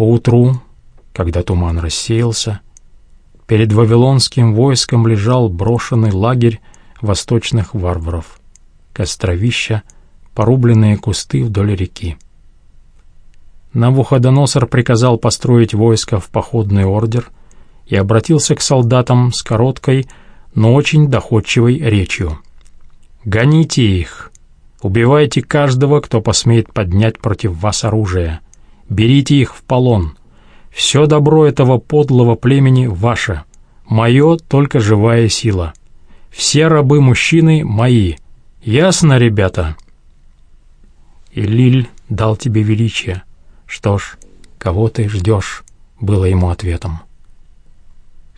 Поутру, когда туман рассеялся, перед вавилонским войском лежал брошенный лагерь восточных варваров, костровища, порубленные кусты вдоль реки. Навуходоносор приказал построить войско в походный ордер и обратился к солдатам с короткой, но очень доходчивой речью. «Гоните их! Убивайте каждого, кто посмеет поднять против вас оружие! Берите их в полон! Все добро этого подлого племени ваше! Мое только живая сила! Все рабы-мужчины мои! Ясно, ребята?» И дал тебе величие. Что ж, кого ты ждешь?» — было ему ответом.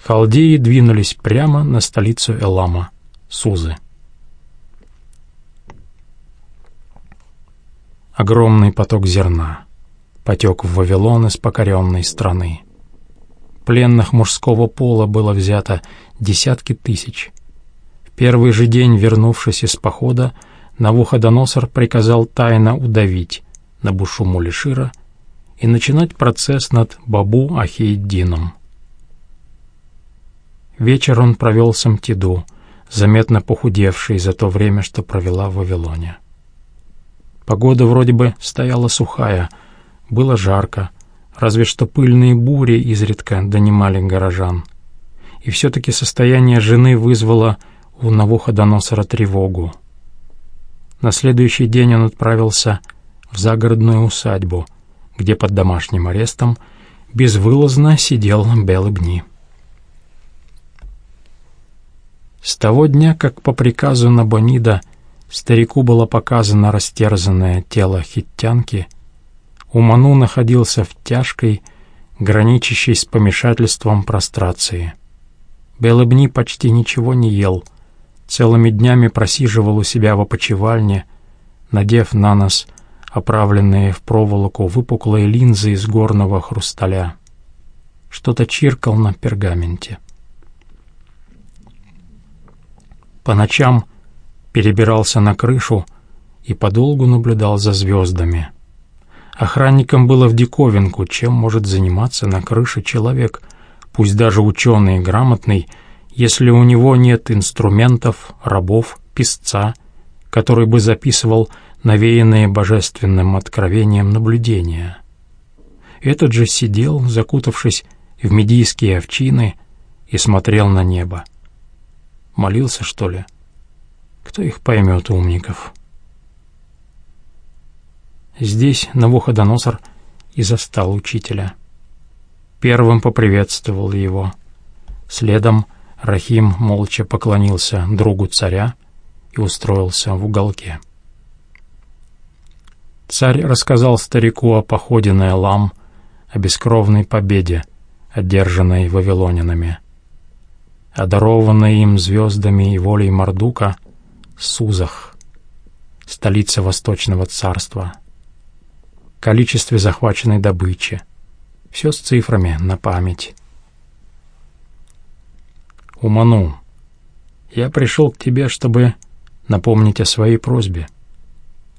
Халдеи двинулись прямо на столицу Элама, Сузы. Огромный поток зерна потек в Вавилон из покоренной страны. Пленных мужского пола было взято десятки тысяч. В первый же день, вернувшись из похода, Навуходоносор приказал тайно удавить Набушу Мулишира и начинать процесс над Бабу Ахейдином. Вечер он провел с заметно похудевший за то время, что провела в Вавилоне. Погода вроде бы стояла сухая, было жарко, разве что пыльные бури изредка донимали горожан. И все-таки состояние жены вызвало у Навуходоносора тревогу. На следующий день он отправился в загородную усадьбу, где под домашним арестом безвылазно сидел Белыбни. С того дня, как по приказу Набонида старику было показано растерзанное тело хиттянки, Уману находился в тяжкой, граничащей с помешательством прострации. Белыбни почти ничего не ел, целыми днями просиживал у себя в опочивальне, надев на нос оправленные в проволоку выпуклые линзы из горного хрусталя. Что-то чиркал на пергаменте. По ночам перебирался на крышу и подолгу наблюдал за звездами. Охранникам было в диковинку, чем может заниматься на крыше человек, пусть даже ученый и грамотный, если у него нет инструментов, рабов, писца, который бы записывал навеянные божественным откровением наблюдения. Этот же сидел, закутавшись в медийские овчины, и смотрел на небо. Молился, что ли? Кто их поймет, умников? Здесь Навуходоносор и застал учителя. Первым поприветствовал его. Следом — Рахим молча поклонился другу царя и устроился в уголке. Царь рассказал старику о походе на Элам, о бескровной победе, одержанной вавилонянами. Одарованной им звездами и волей Мардука, Сузах, столица Восточного царства, количестве захваченной добычи, все с цифрами на память. Уману, я пришел к тебе, чтобы напомнить о своей просьбе.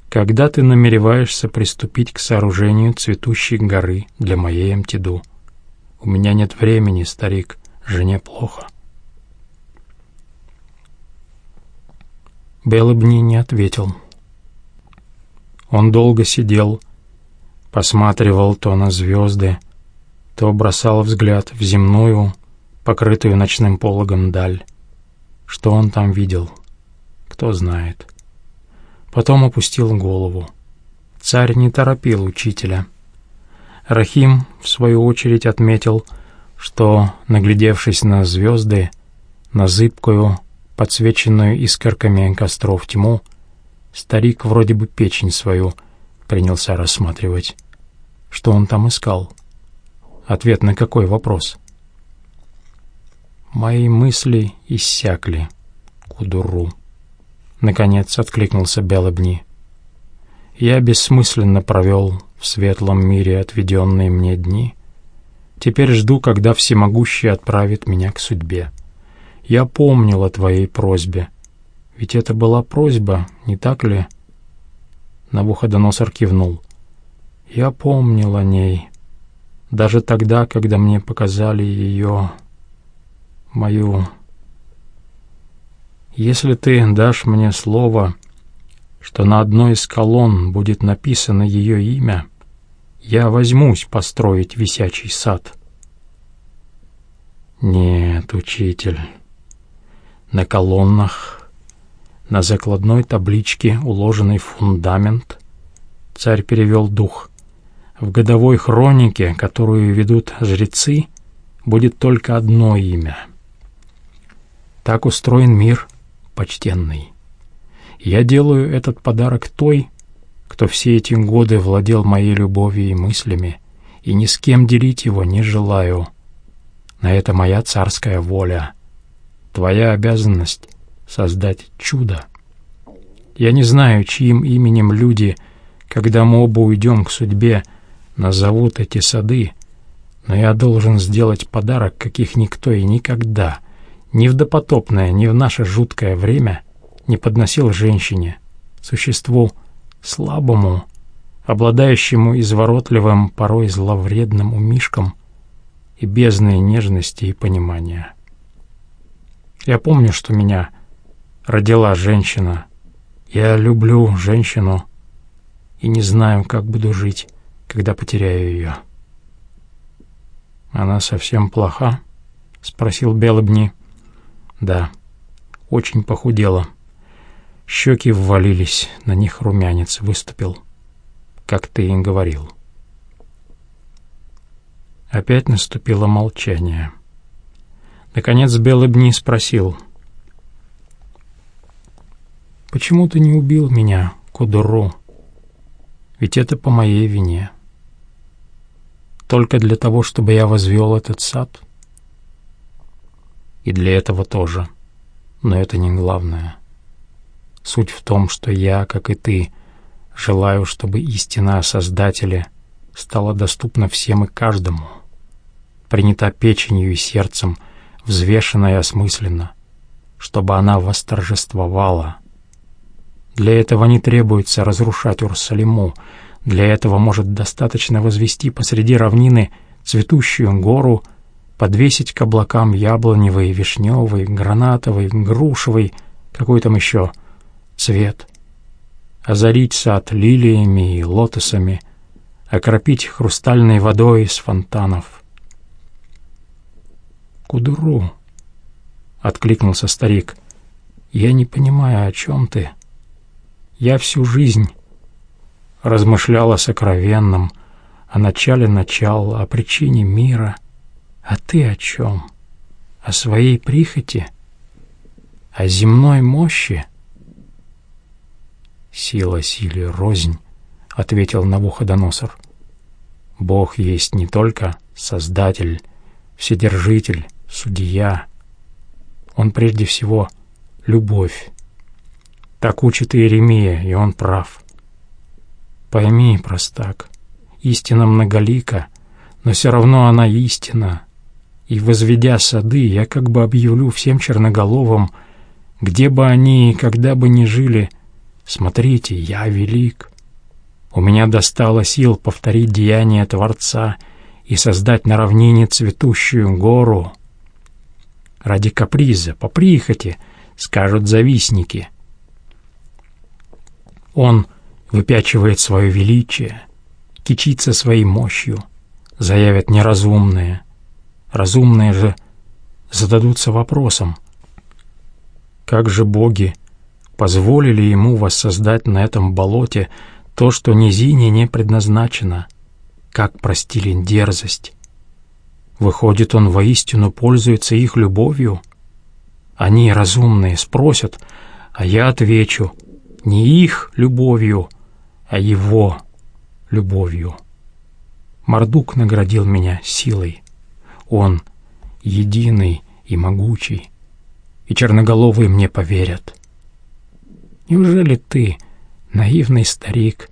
Когда ты намереваешься приступить к сооружению цветущей горы для моей Амтиду? У меня нет времени, старик, жене плохо. Белыбни не ответил. Он долго сидел, посматривал то на звезды, то бросал взгляд в земную, покрытую ночным пологом даль. Что он там видел? Кто знает. Потом опустил голову. Царь не торопил учителя. Рахим, в свою очередь, отметил, что, наглядевшись на звезды, на зыбкую, подсвеченную искорками костров тьму, старик вроде бы печень свою принялся рассматривать. Что он там искал? Ответ на какой вопрос? Мои мысли иссякли. Кудуру. Наконец откликнулся Белобни. Я бессмысленно провел в светлом мире отведенные мне дни. Теперь жду, когда всемогущий отправит меня к судьбе. Я помнил о твоей просьбе. Ведь это была просьба, не так ли? Навуходоносор кивнул. Я помнил о ней. даже тогда, когда мне показали ее, мою... Если ты дашь мне слово, что на одной из колонн будет написано ее имя, я возьмусь построить висячий сад. Нет, учитель, на колоннах, на закладной табличке, уложенный фундамент, царь перевел дух. В годовой хронике, которую ведут жрецы, будет только одно имя. Так устроен мир, почтенный. Я делаю этот подарок той, кто все эти годы владел моей любовью и мыслями, и ни с кем делить его не желаю. На это моя царская воля. Твоя обязанность — создать чудо. Я не знаю, чьим именем люди, когда мы оба уйдем к судьбе, назовут эти сады, но я должен сделать подарок, каких никто и никогда, ни в допотопное, ни в наше жуткое время не подносил женщине, существу слабому, обладающему изворотливым, порой зловредным умишком и бездной нежности и понимания. Я помню, что меня родила женщина. Я люблю женщину и не знаю, как буду жить когда потеряю ее. «Она совсем плоха?» — спросил Белобни. «Да, очень похудела. Щеки ввалились, на них румянец выступил, как ты и говорил». Опять наступило молчание. Наконец Белобни спросил. «Почему ты не убил меня, Кудуру? Ведь это по моей вине» только для того, чтобы я возвел этот сад? И для этого тоже. Но это не главное. Суть в том, что я, как и ты, желаю, чтобы истина о Создателе стала доступна всем и каждому, принята печенью и сердцем, взвешена и осмысленно, чтобы она восторжествовала. Для этого не требуется разрушать Урсалиму, для этого, может, достаточно возвести посреди равнины цветущую гору, подвесить к облакам яблоневый, вишневый, гранатовый, грушевый, какой там еще цвет, озарить сад лилиями и лотосами, окропить хрустальной водой из фонтанов. «Кудуру», — откликнулся старик, — «я не понимаю, о чем ты. Я всю жизнь размышлял о сокровенном, о начале начала, о причине мира. А ты о чем? О своей прихоти? О земной мощи? «Сила силе рознь», — ответил Навуходоносор. «Бог есть не только Создатель, Вседержитель, Судья. Он прежде всего любовь. Так учит Иеремия, и он прав. Пойми, простак, истина многолика, но все равно она истина. И, возведя сады, я как бы объявлю всем черноголовым, где бы они и когда бы ни жили, смотрите, я велик. У меня достало сил повторить деяния Творца и создать на равнине цветущую гору. Ради каприза, по прихоти, скажут завистники. Он выпячивает свое величие, кичится своей мощью, заявят неразумные. Разумные же зададутся вопросом, как же боги позволили ему воссоздать на этом болоте то, что низине не предназначено, как простили дерзость. Выходит, он воистину пользуется их любовью? Они, разумные, спросят, а я отвечу, не их любовью, а его любовью. Мардук наградил меня силой. Он единый и могучий, и черноголовые мне поверят. Неужели ты, наивный старик,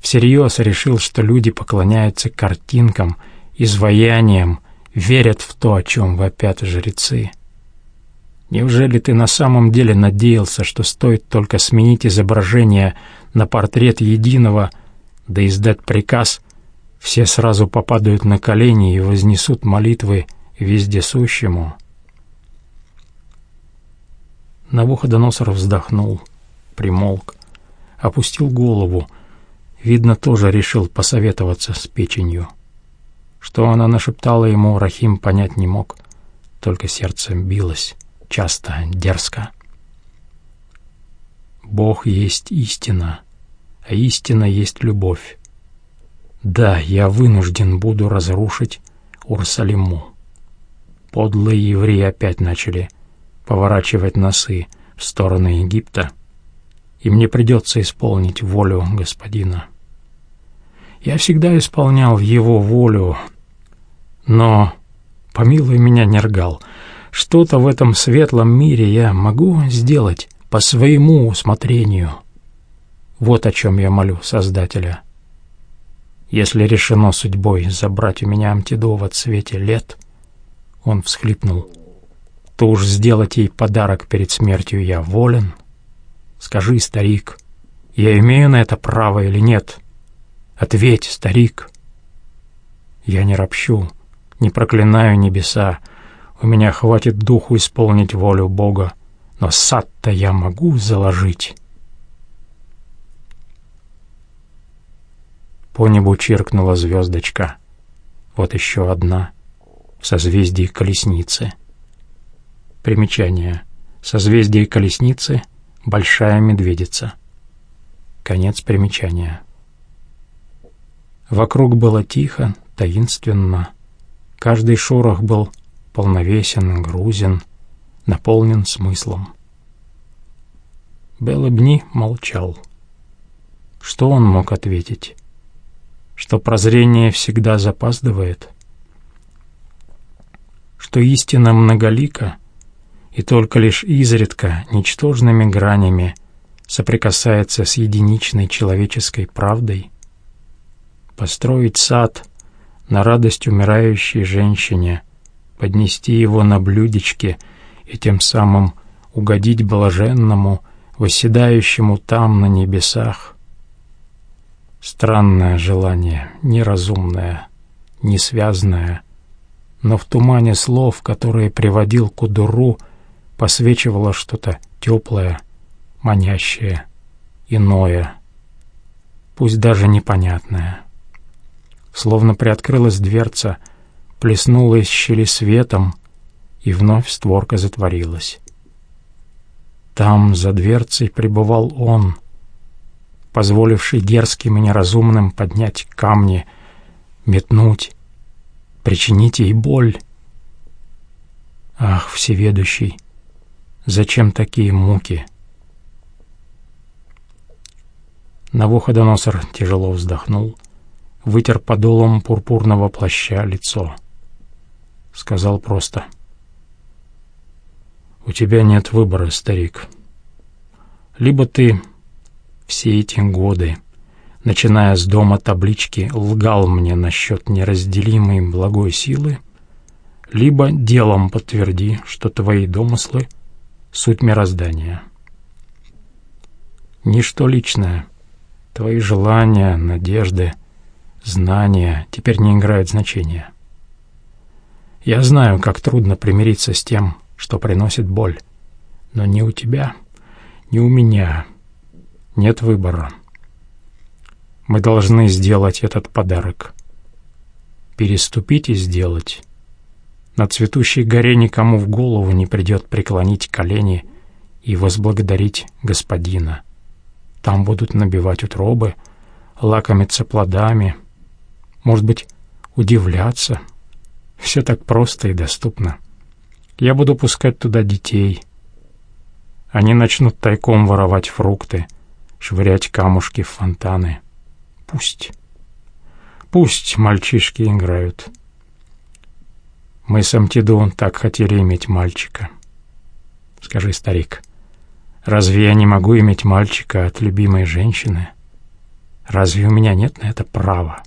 всерьез решил, что люди поклоняются картинкам, изваяниям, верят в то, о чем вопят жрецы? Неужели ты на самом деле надеялся, что стоит только сменить изображение на портрет единого, да издать приказ, все сразу попадают на колени и вознесут молитвы вездесущему. Навуходоносор вздохнул, примолк, опустил голову, видно, тоже решил посоветоваться с печенью. Что она нашептала ему, Рахим понять не мог, только сердце билось, часто, дерзко. Бог есть истина, а истина есть любовь. Да, я вынужден буду разрушить Урсалиму. Подлые евреи опять начали поворачивать носы в сторону Египта, и мне придется исполнить волю господина. Я всегда исполнял его волю, но, помилуй меня, Нергал, что-то в этом светлом мире я могу сделать по своему усмотрению. Вот о чем я молю Создателя. Если решено судьбой забрать у меня Амтидо в цвете лет, он всхлипнул, то уж сделать ей подарок перед смертью я волен. Скажи, старик, я имею на это право или нет? Ответь, старик. Я не ропщу, не проклинаю небеса, у меня хватит духу исполнить волю Бога но сад-то я могу заложить. По небу чиркнула звездочка. Вот еще одна. В созвездии колесницы. Примечание. Созвездие колесницы — большая медведица. Конец примечания. Вокруг было тихо, таинственно. Каждый шорох был полновесен, грузен — наполнен смыслом. Белобни молчал. Что он мог ответить? Что прозрение всегда запаздывает? Что истина многолика, и только лишь изредка, ничтожными гранями, соприкасается с единичной человеческой правдой? Построить сад на радость умирающей женщине, поднести его на блюдечке — и тем самым угодить блаженному, восседающему там на небесах. Странное желание, неразумное, несвязное, но в тумане слов, которые приводил Кудуру, посвечивало что-то теплое, манящее, иное, пусть даже непонятное. Словно приоткрылась дверца, плеснула из щели светом, и вновь створка затворилась. Там, за дверцей, пребывал он, позволивший дерзким и неразумным поднять камни, метнуть, причинить ей боль. Ах, всеведущий, зачем такие муки? Навуходоносор тяжело вздохнул, вытер подолом пурпурного плаща лицо. Сказал просто — у тебя нет выбора, старик. Либо ты все эти годы, начиная с дома таблички, лгал мне насчет неразделимой благой силы, либо делом подтверди, что твои домыслы — суть мироздания. Ничто личное, твои желания, надежды, знания теперь не играют значения. Я знаю, как трудно примириться с тем, что приносит боль. Но ни у тебя, ни у меня нет выбора. Мы должны сделать этот подарок. Переступить и сделать. На цветущей горе никому в голову не придет преклонить колени и возблагодарить господина. Там будут набивать утробы, лакомиться плодами, может быть, удивляться. Все так просто и доступно. Я буду пускать туда детей. Они начнут тайком воровать фрукты, швырять камушки в фонтаны. Пусть. Пусть мальчишки играют. Мы с Амтидон так хотели иметь мальчика. Скажи, старик, разве я не могу иметь мальчика от любимой женщины? Разве у меня нет на это права?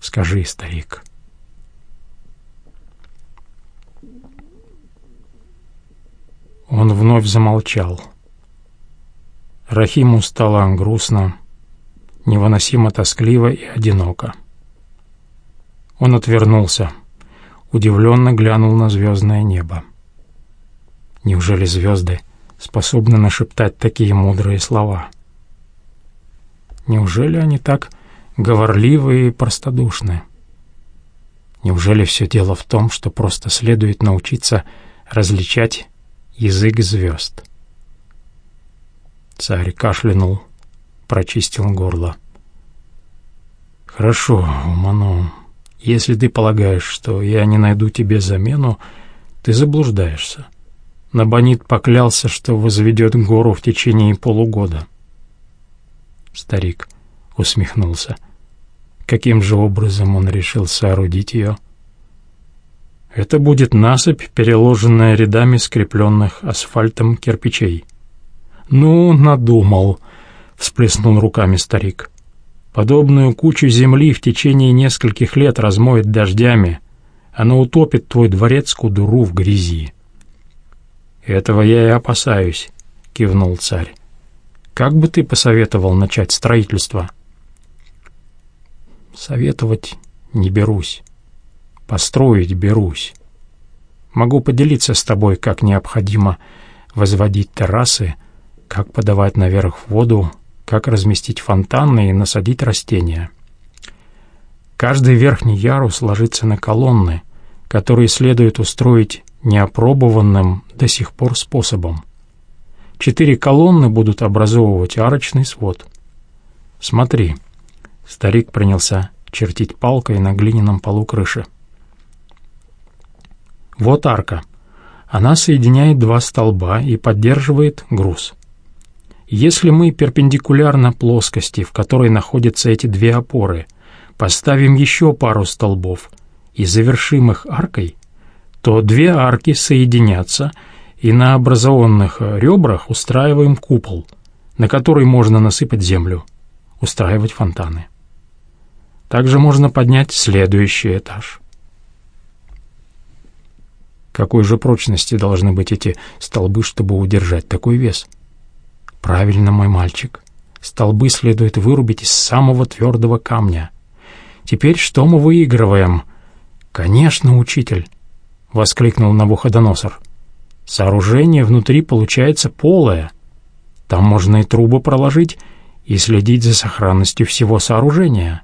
Скажи, старик. Он вновь замолчал. Рахиму стало грустно, невыносимо тоскливо и одиноко. Он отвернулся, удивленно глянул на звездное небо. Неужели звезды способны нашептать такие мудрые слова? Неужели они так говорливы и простодушны? Неужели все дело в том, что просто следует научиться различать язык звезд? Царь кашлянул, прочистил горло. «Хорошо, Ману, если ты полагаешь, что я не найду тебе замену, ты заблуждаешься. Набонит поклялся, что возведет гору в течение полугода». Старик усмехнулся. Каким же образом он решил соорудить ее? Это будет насыпь, переложенная рядами скрепленных асфальтом кирпичей. «Ну, надумал», — всплеснул руками старик. «Подобную кучу земли в течение нескольких лет размоет дождями. Она утопит твой дворец кудуру в грязи». «Этого я и опасаюсь», — кивнул царь. «Как бы ты посоветовал начать строительство?» «Советовать не берусь. Построить берусь. Могу поделиться с тобой, как необходимо возводить террасы, — как подавать наверх воду, как разместить фонтаны и насадить растения. Каждый верхний ярус ложится на колонны, которые следует устроить неопробованным до сих пор способом. Четыре колонны будут образовывать арочный свод. Смотри, старик принялся чертить палкой на глиняном полу крыши. Вот арка. Она соединяет два столба и поддерживает груз. Если мы перпендикулярно плоскости, в которой находятся эти две опоры, поставим еще пару столбов и завершим их аркой, то две арки соединятся, и на образованных ребрах устраиваем купол, на который можно насыпать землю, устраивать фонтаны. Также можно поднять следующий этаж. Какой же прочности должны быть эти столбы, чтобы удержать такой вес? — Правильно, мой мальчик. Столбы следует вырубить из самого твердого камня. Теперь что мы выигрываем? Конечно, учитель, — воскликнул Навуходоносор. Сооружение внутри получается полое. Там можно и трубы проложить, и следить за сохранностью всего сооружения.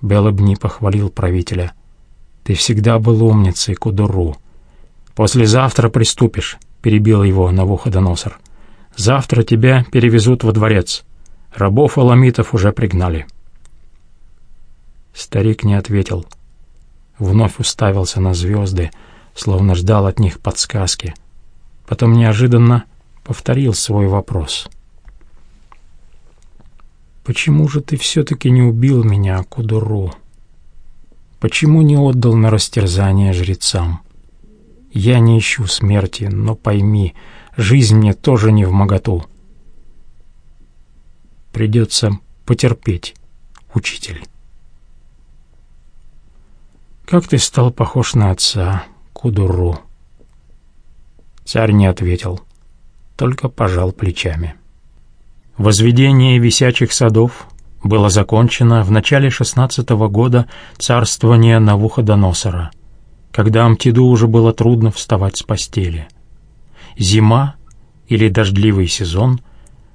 Белобни похвалил правителя. «Ты всегда был умницей, Кудуру. Послезавтра приступишь», — перебил его Навуходоносор. Завтра тебя перевезут во дворец. Рабов аламитов уже пригнали». Старик не ответил. Вновь уставился на звезды, словно ждал от них подсказки. Потом неожиданно повторил свой вопрос. «Почему же ты все-таки не убил меня, Кудуру? Почему не отдал на растерзание жрецам? Я не ищу смерти, но пойми, Жизнь мне тоже не в моготу. Придется потерпеть, учитель. Как ты стал похож на отца, Кудуру? Царь не ответил, только пожал плечами. Возведение висячих садов было закончено в начале шестнадцатого года царствования Навуходоносора, когда Амтиду уже было трудно вставать с постели — Зима или дождливый сезон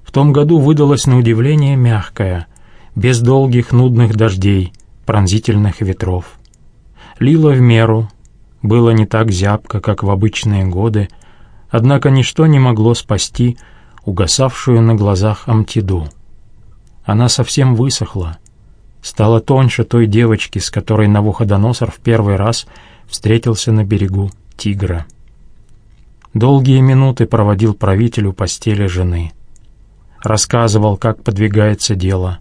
в том году выдалась на удивление мягкая, без долгих нудных дождей, пронзительных ветров. Лило в меру, было не так зябко, как в обычные годы, однако ничто не могло спасти угасавшую на глазах Амтиду. Она совсем высохла, стала тоньше той девочки, с которой Навуходоносор в первый раз встретился на берегу Тигра. Долгие минуты проводил правитель у постели жены. Рассказывал, как подвигается дело.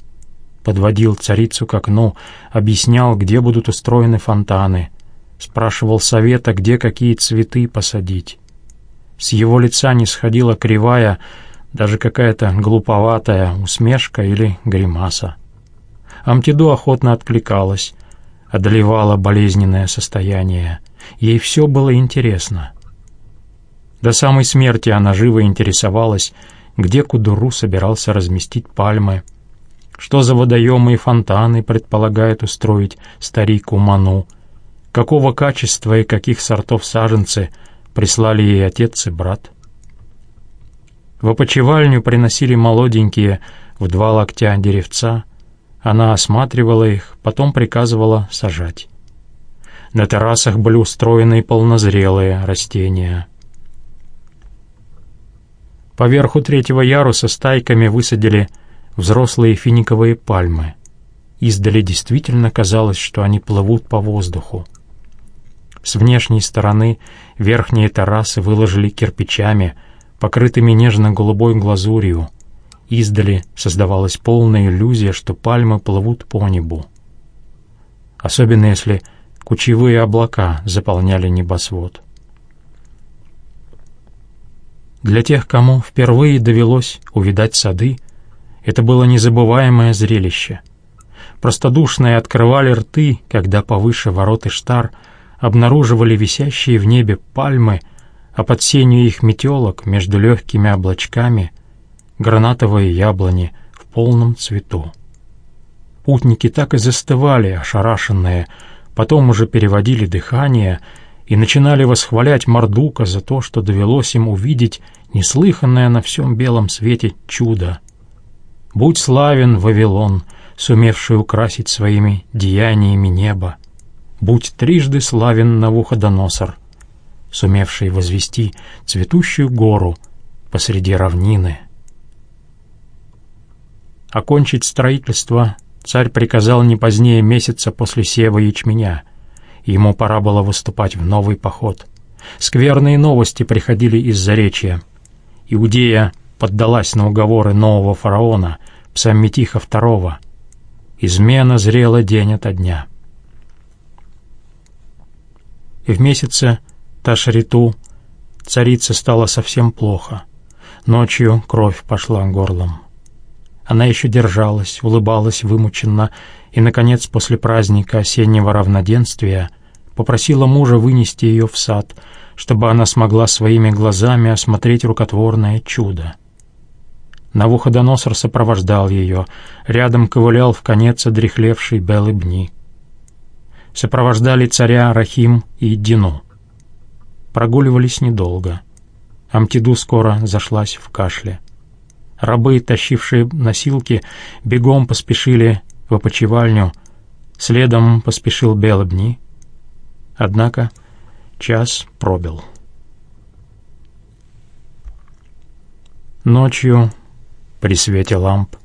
Подводил царицу к окну, объяснял, где будут устроены фонтаны. Спрашивал совета, где какие цветы посадить. С его лица не сходила кривая, даже какая-то глуповатая усмешка или гримаса. Амтиду охотно откликалась, одолевала болезненное состояние. Ей все было интересно. До самой смерти она живо интересовалась, где Кудуру собирался разместить пальмы, Что за водоемы и фонтаны предполагает устроить старик Уману? Какого качества и каких сортов саженцы прислали ей отец и брат? В опочивальню приносили молоденькие в два локтя деревца. Она осматривала их, потом приказывала сажать. На террасах были устроены полнозрелые растения. Поверху третьего яруса стайками высадили взрослые финиковые пальмы. Издали действительно казалось, что они плывут по воздуху. С внешней стороны верхние террасы выложили кирпичами, покрытыми нежно-голубой глазурью. Издали создавалась полная иллюзия, что пальмы плывут по небу. Особенно если кучевые облака заполняли небосвод. Для тех, кому впервые довелось увидать сады, это было незабываемое зрелище. Простодушные открывали рты, когда повыше ворот и штар обнаруживали висящие в небе пальмы, а под сенью их метелок между легкими облачками гранатовые яблони в полном цвету. Путники так и застывали, ошарашенные, потом уже переводили дыхание и начинали восхвалять Мардука за то, что довелось им увидеть неслыханное на всем белом свете чудо — Будь славен, Вавилон, сумевший украсить своими деяниями небо. Будь трижды славен Навуходоносор, сумевший возвести цветущую гору посреди равнины. Окончить строительство царь приказал не позднее месяца после сева ячменя. Ему пора было выступать в новый поход. Скверные новости приходили из Заречья. Иудея поддалась на уговоры нового фараона, Псамметиха II. Измена зрела день ото дня. И в месяце Ташриту царице стало совсем плохо. Ночью кровь пошла горлом. Она еще держалась, улыбалась вымученно и, наконец, после праздника осеннего равноденствия попросила мужа вынести ее в сад, чтобы она смогла своими глазами осмотреть рукотворное чудо. Навуходоносор сопровождал ее, рядом ковылял в конец одрехлевший белый бни. Сопровождали царя Рахим и Дину. Прогуливались недолго. Амтиду скоро зашлась в кашле. Рабы, тащившие носилки, бегом поспешили в опочивальню, следом поспешил Белобни. Однако час пробил. Ночью при свете ламп,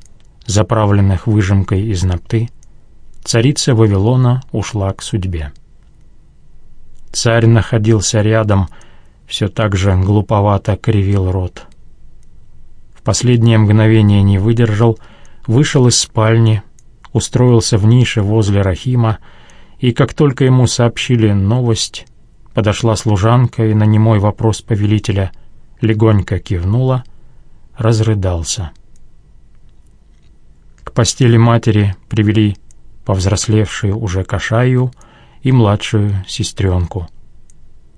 заправленных выжимкой из ногты, царица Вавилона ушла к судьбе. Царь находился рядом, все так же глуповато кривил рот. В последнее мгновение не выдержал, вышел из спальни, устроился в нише возле Рахима, и как только ему сообщили новость, подошла служанка и на немой вопрос повелителя легонько кивнула, разрыдался. К постели матери привели повзрослевшую уже кошаю и младшую сестренку.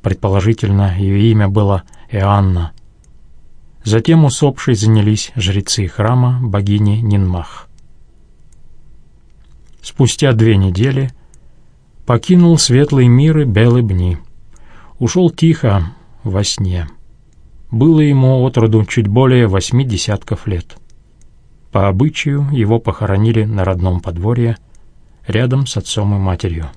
Предположительно, ее имя было Иоанна. Затем усопшей занялись жрецы храма богини Нинмах. Спустя две недели покинул светлый мир и белый бни. Ушел тихо, во сне. Было ему от роду чуть более восьми десятков лет. По обычаю его похоронили на родном подворье рядом с отцом и матерью.